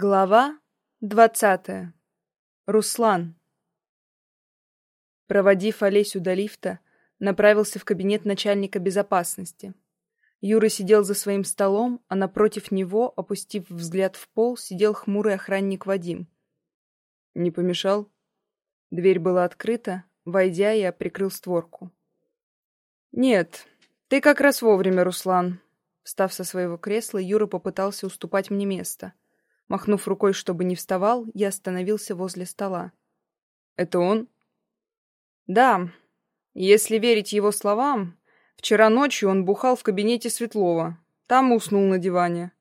Глава двадцатая. Руслан. Проводив Олесю до лифта, направился в кабинет начальника безопасности. Юра сидел за своим столом, а напротив него, опустив взгляд в пол, сидел хмурый охранник Вадим. «Не помешал?» Дверь была открыта. Войдя, я прикрыл створку. «Нет, ты как раз вовремя, Руслан». Встав со своего кресла, Юра попытался уступать мне место — Махнув рукой, чтобы не вставал, я остановился возле стола. «Это он?» «Да. Если верить его словам, вчера ночью он бухал в кабинете Светлова. Там уснул на диване».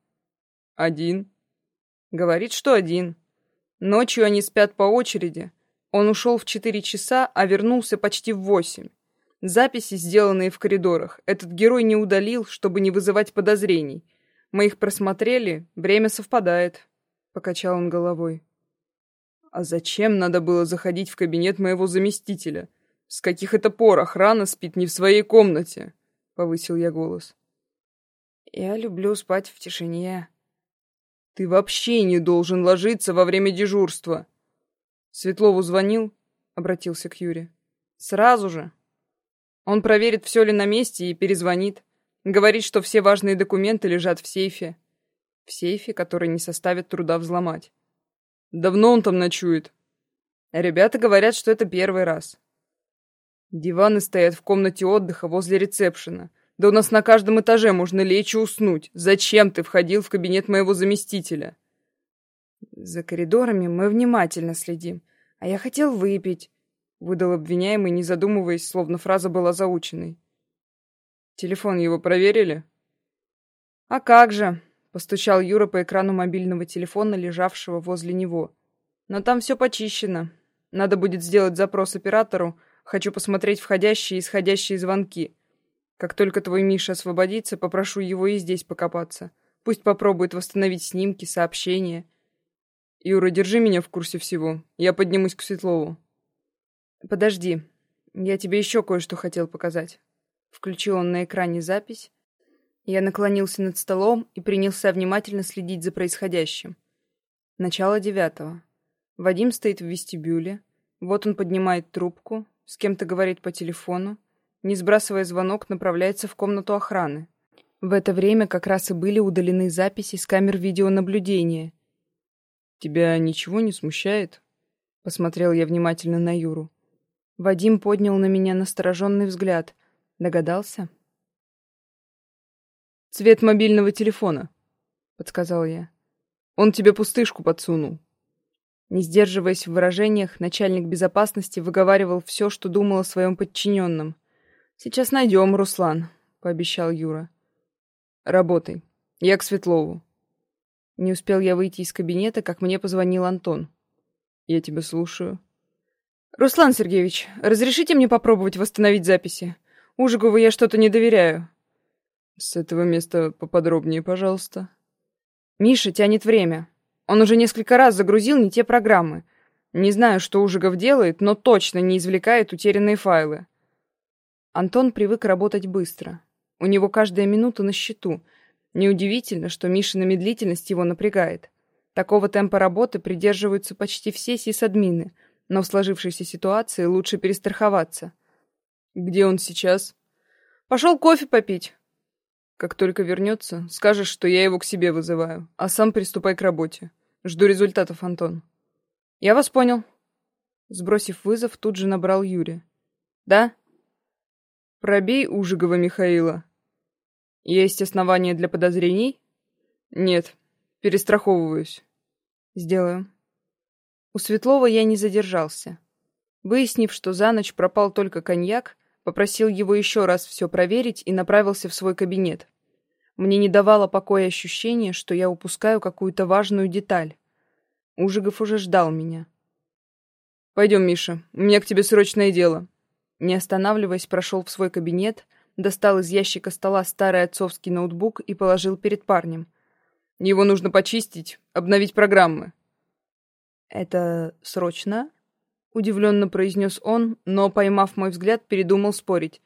«Один?» «Говорит, что один. Ночью они спят по очереди. Он ушел в четыре часа, а вернулся почти в восемь. Записи, сделанные в коридорах, этот герой не удалил, чтобы не вызывать подозрений. Мы их просмотрели, время совпадает» покачал он головой. А зачем надо было заходить в кабинет моего заместителя? С каких это пор охрана спит не в своей комнате? Повысил я голос. Я люблю спать в тишине. Ты вообще не должен ложиться во время дежурства. Светлову звонил, обратился к Юре. Сразу же. Он проверит, все ли на месте, и перезвонит. Говорит, что все важные документы лежат в сейфе. В сейфе, который не составит труда взломать. Давно он там ночует? Ребята говорят, что это первый раз. Диваны стоят в комнате отдыха возле ресепшена. Да у нас на каждом этаже можно лечь и уснуть. Зачем ты входил в кабинет моего заместителя? За коридорами мы внимательно следим. А я хотел выпить, выдал обвиняемый, не задумываясь, словно фраза была заученной. Телефон его проверили? А как же? Постучал Юра по экрану мобильного телефона, лежавшего возле него. Но там все почищено. Надо будет сделать запрос оператору. Хочу посмотреть входящие и исходящие звонки. Как только твой Миша освободится, попрошу его и здесь покопаться. Пусть попробует восстановить снимки, сообщения. Юра, держи меня в курсе всего. Я поднимусь к Светлову. Подожди. Я тебе еще кое-что хотел показать. Включил он на экране запись, я наклонился над столом и принялся внимательно следить за происходящим. Начало девятого. Вадим стоит в вестибюле. Вот он поднимает трубку, с кем-то говорит по телефону. Не сбрасывая звонок, направляется в комнату охраны. В это время как раз и были удалены записи с камер видеонаблюдения. «Тебя ничего не смущает?» Посмотрел я внимательно на Юру. Вадим поднял на меня настороженный взгляд. Догадался? «Цвет мобильного телефона», — подсказал я. «Он тебе пустышку подсунул». Не сдерживаясь в выражениях, начальник безопасности выговаривал все, что думал о своем подчиненном. «Сейчас найдем, Руслан», — пообещал Юра. «Работай. Я к Светлову». Не успел я выйти из кабинета, как мне позвонил Антон. «Я тебя слушаю». «Руслан Сергеевич, разрешите мне попробовать восстановить записи? Ужигову я что-то не доверяю. С этого места поподробнее, пожалуйста. Миша тянет время. Он уже несколько раз загрузил не те программы. Не знаю, что Ужигов делает, но точно не извлекает утерянные файлы. Антон привык работать быстро. У него каждая минута на счету. Неудивительно, что Мишина медлительность его напрягает. Такого темпа работы придерживаются почти все сисадмины, но в сложившейся ситуации лучше перестраховаться. «Где он сейчас?» «Пошел кофе попить. Как только вернется, скажешь, что я его к себе вызываю, а сам приступай к работе. Жду результатов, Антон. Я вас понял. Сбросив вызов, тут же набрал Юрия. Да? Пробей Ужигова Михаила. Есть основания для подозрений? Нет. Перестраховываюсь. Сделаю. У Светлова я не задержался. Выяснив, что за ночь пропал только коньяк, Попросил его еще раз все проверить и направился в свой кабинет. Мне не давало покоя ощущение, что я упускаю какую-то важную деталь. Ужигов уже ждал меня. «Пойдем, Миша, у меня к тебе срочное дело». Не останавливаясь, прошел в свой кабинет, достал из ящика стола старый отцовский ноутбук и положил перед парнем. «Его нужно почистить, обновить программы». «Это срочно?» Удивленно произнес он, но, поймав мой взгляд, передумал спорить.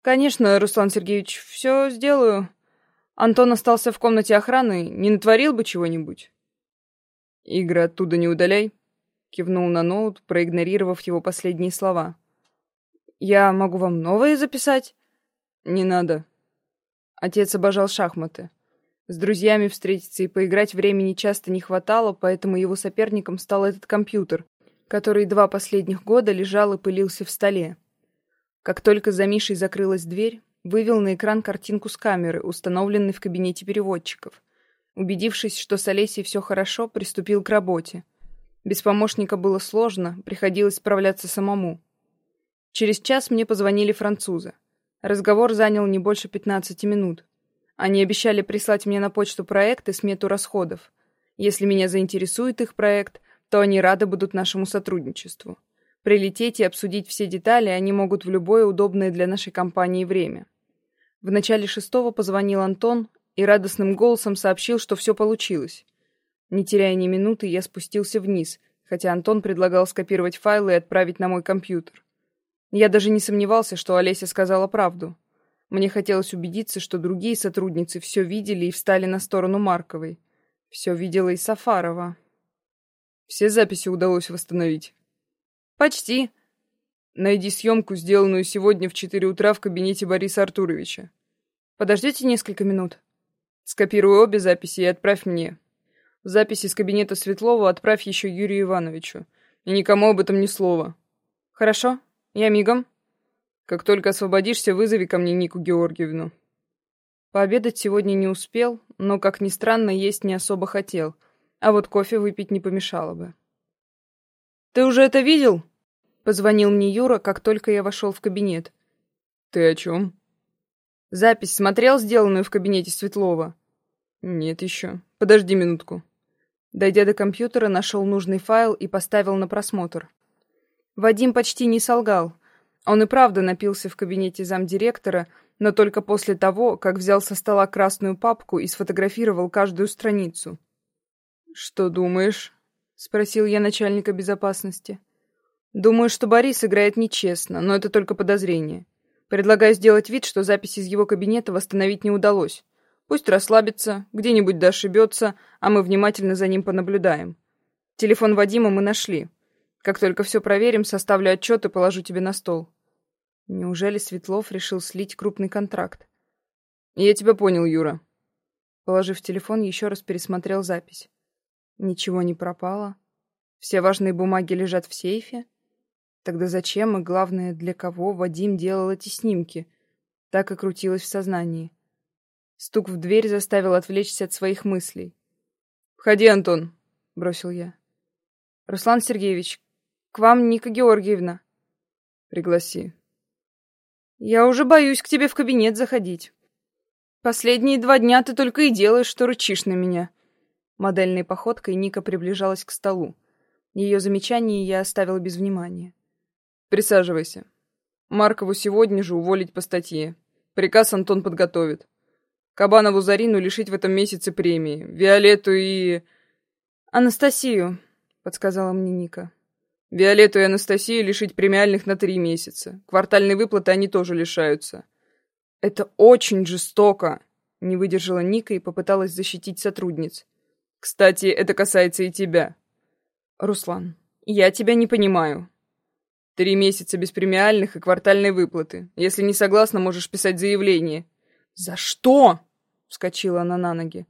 «Конечно, Руслан Сергеевич, все сделаю. Антон остался в комнате охраны, не натворил бы чего-нибудь». «Игры оттуда не удаляй», — кивнул на ноут, проигнорировав его последние слова. «Я могу вам новые записать?» «Не надо». Отец обожал шахматы. С друзьями встретиться и поиграть времени часто не хватало, поэтому его соперником стал этот компьютер, который два последних года лежал и пылился в столе. Как только за Мишей закрылась дверь, вывел на экран картинку с камеры, установленной в кабинете переводчиков. Убедившись, что с Олесей все хорошо, приступил к работе. Без помощника было сложно, приходилось справляться самому. Через час мне позвонили французы. Разговор занял не больше 15 минут. Они обещали прислать мне на почту проект и смету расходов. Если меня заинтересует их проект, то они рады будут нашему сотрудничеству. Прилететь и обсудить все детали они могут в любое удобное для нашей компании время. В начале шестого позвонил Антон и радостным голосом сообщил, что все получилось. Не теряя ни минуты, я спустился вниз, хотя Антон предлагал скопировать файлы и отправить на мой компьютер. Я даже не сомневался, что Олеся сказала правду. Мне хотелось убедиться, что другие сотрудницы все видели и встали на сторону Марковой. Все видела и Сафарова. Все записи удалось восстановить. «Почти». «Найди съемку, сделанную сегодня в четыре утра в кабинете Бориса Артуровича. Подождите несколько минут. Скопируй обе записи и отправь мне. Записи из кабинета Светлова отправь еще Юрию Ивановичу. И никому об этом ни слова. Хорошо? Я мигом. Как только освободишься, вызови ко мне Нику Георгиевну». Пообедать сегодня не успел, но, как ни странно, есть не особо хотел, а вот кофе выпить не помешало бы. «Ты уже это видел?» Позвонил мне Юра, как только я вошел в кабинет. «Ты о чем?» «Запись смотрел, сделанную в кабинете Светлова?» «Нет еще. Подожди минутку». Дойдя до компьютера, нашел нужный файл и поставил на просмотр. Вадим почти не солгал. Он и правда напился в кабинете замдиректора, но только после того, как взял со стола красную папку и сфотографировал каждую страницу. «Что думаешь?» — спросил я начальника безопасности. Думаю, что Борис играет нечестно, но это только подозрение. Предлагаю сделать вид, что запись из его кабинета восстановить не удалось. Пусть расслабится, где-нибудь да ошибется, а мы внимательно за ним понаблюдаем. Телефон Вадима мы нашли. Как только все проверим, составлю отчет и положу тебе на стол. Неужели Светлов решил слить крупный контракт? Я тебя понял, Юра. Положив телефон, еще раз пересмотрел запись. Ничего не пропало. Все важные бумаги лежат в сейфе. Тогда зачем и, главное, для кого Вадим делал эти снимки? Так и крутилось в сознании. Стук в дверь заставил отвлечься от своих мыслей. «Входи, Антон», — бросил я. «Руслан Сергеевич, к вам Ника Георгиевна». «Пригласи». «Я уже боюсь к тебе в кабинет заходить. Последние два дня ты только и делаешь, что рычишь на меня». Модельной походкой Ника приближалась к столу. Ее замечание я оставила без внимания. Присаживайся. Маркову сегодня же уволить по статье. Приказ Антон подготовит. Кабанову Зарину лишить в этом месяце премии. Виолетту и... Анастасию, подсказала мне Ника. Виолетту и Анастасию лишить премиальных на три месяца. Квартальные выплаты они тоже лишаются. Это очень жестоко, не выдержала Ника и попыталась защитить сотрудниц. Кстати, это касается и тебя. Руслан, я тебя не понимаю. Три месяца без премиальных и квартальной выплаты. Если не согласна, можешь писать заявление. За что? Вскочила она на ноги.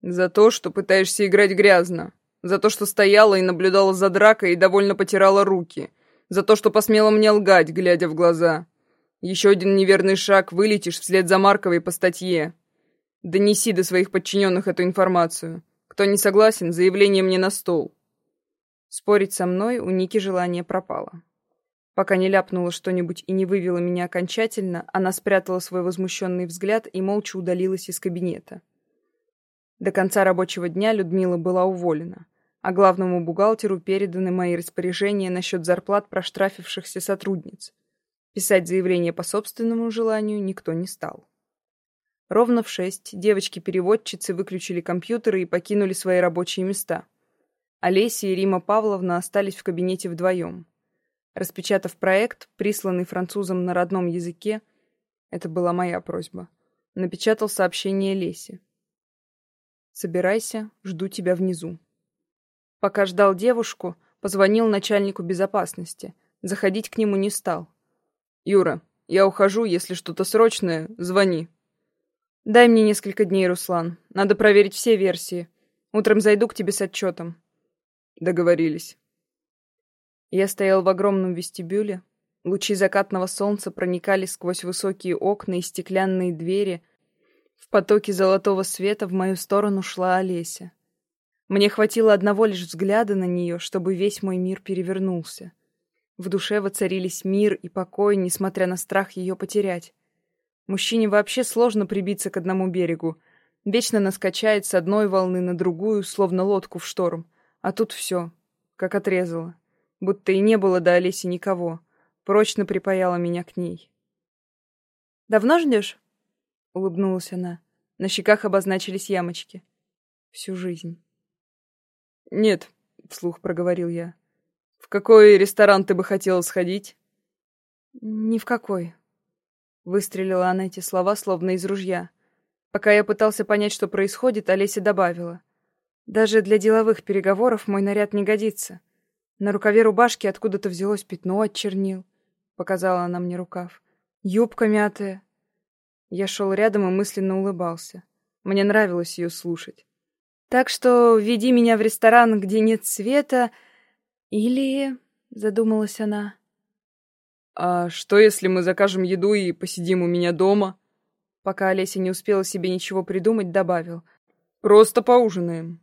За то, что пытаешься играть грязно. За то, что стояла и наблюдала за дракой и довольно потирала руки. За то, что посмела мне лгать, глядя в глаза. Еще один неверный шаг, вылетишь вслед за Марковой по статье. Донеси до своих подчиненных эту информацию. Кто не согласен, заявление мне на стол. Спорить со мной у Ники желание пропало. Пока не ляпнула что-нибудь и не вывела меня окончательно, она спрятала свой возмущенный взгляд и молча удалилась из кабинета. До конца рабочего дня Людмила была уволена, а главному бухгалтеру переданы мои распоряжения насчет зарплат проштрафившихся сотрудниц. Писать заявление по собственному желанию никто не стал. Ровно в шесть девочки-переводчицы выключили компьютеры и покинули свои рабочие места. Олеся и Рима Павловна остались в кабинете вдвоем. Распечатав проект, присланный французом на родном языке, это была моя просьба, напечатал сообщение Лесе. «Собирайся, жду тебя внизу». Пока ждал девушку, позвонил начальнику безопасности. Заходить к нему не стал. «Юра, я ухожу, если что-то срочное, звони». «Дай мне несколько дней, Руслан. Надо проверить все версии. Утром зайду к тебе с отчетом». «Договорились». Я стоял в огромном вестибюле. Лучи закатного солнца проникали сквозь высокие окна и стеклянные двери. В потоке золотого света в мою сторону шла Олеся. Мне хватило одного лишь взгляда на нее, чтобы весь мой мир перевернулся. В душе воцарились мир и покой, несмотря на страх ее потерять. Мужчине вообще сложно прибиться к одному берегу. Вечно наскачает с одной волны на другую, словно лодку в шторм. А тут все, как отрезало. Будто и не было до Олеси никого. Прочно припаяла меня к ней. «Давно ждешь?» — улыбнулась она. На щеках обозначились ямочки. Всю жизнь. «Нет», — вслух проговорил я. «В какой ресторан ты бы хотела сходить?» «Ни в какой», — выстрелила она эти слова, словно из ружья. Пока я пытался понять, что происходит, Олеся добавила. «Даже для деловых переговоров мой наряд не годится. На рукаве рубашки откуда-то взялось пятно от чернил», — показала она мне рукав. «Юбка мятая». Я шел рядом и мысленно улыбался. Мне нравилось ее слушать. Так что веди меня в ресторан, где нет света, или... Задумалась она. «А что, если мы закажем еду и посидим у меня дома?» Пока Олеся не успела себе ничего придумать, добавил. «Просто поужинаем».